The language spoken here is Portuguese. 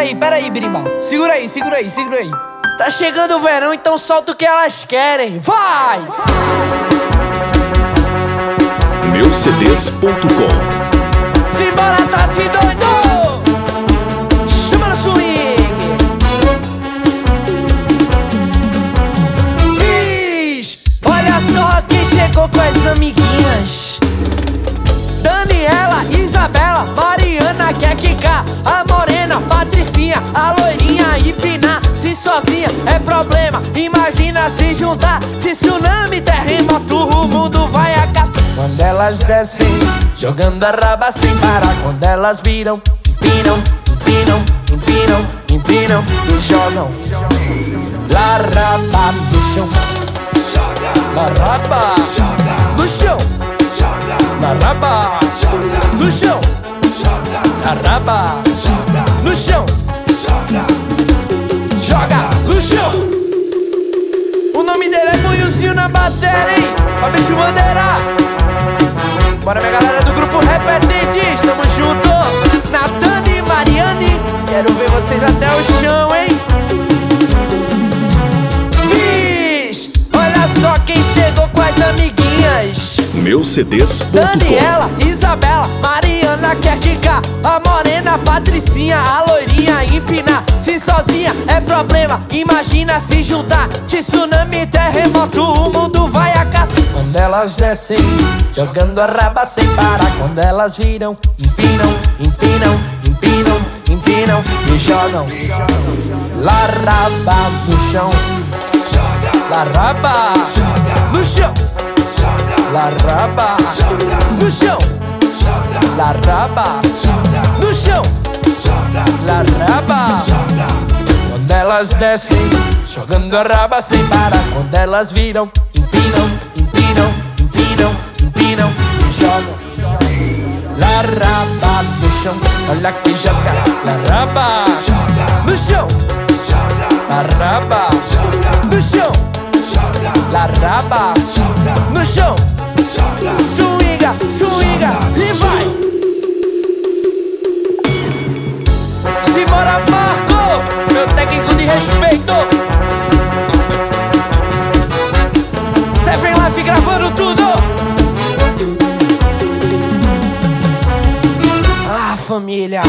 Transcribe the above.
peraí, peraí, birimbau. Segura aí, segura aí, segura aí. Tá chegando o verão, então solta o que elas querem. Vai! Meucds.com Simbora, Tati doido! Chama no swing! Fiz! Olha só quem chegou com as amiguinhas. Se juntar. De tsunami, terremoto, o mundo vai acabar. Quando elas descem, jogando a raba sem parar. Quando elas viram, empinam, empinam, empinam, empinam e jogam. La raba no chão. La raba no chão. La raba no chão. La raba Bandeira. Bora minha galera do grupo Repetentes, tamo junto. Natan e Mariane, quero ver vocês até o chão, hein? Fiz! Olha só quem chegou com as amiguinhas. Meucds.com Daniela, Isabela, Mariana quer quicar A morena, Patricinha, a loirinha empinar Se sozinha é problema, imagina se juntar Tsunami, terremoto, o mundo vai elas descem, jogando a raba sem parar. Quando elas viram, empinam, empinam, empinam, empinam E jogam. La raba no chão. La raba no chão. La raba no chão, la raba no chão, la raba. Quando elas descem, jogando a raba sem parar. Quando elas viram, empinam, chão, olha que joga. La raba no chão, la raba no família.